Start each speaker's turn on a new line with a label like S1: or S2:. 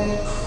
S1: Amen.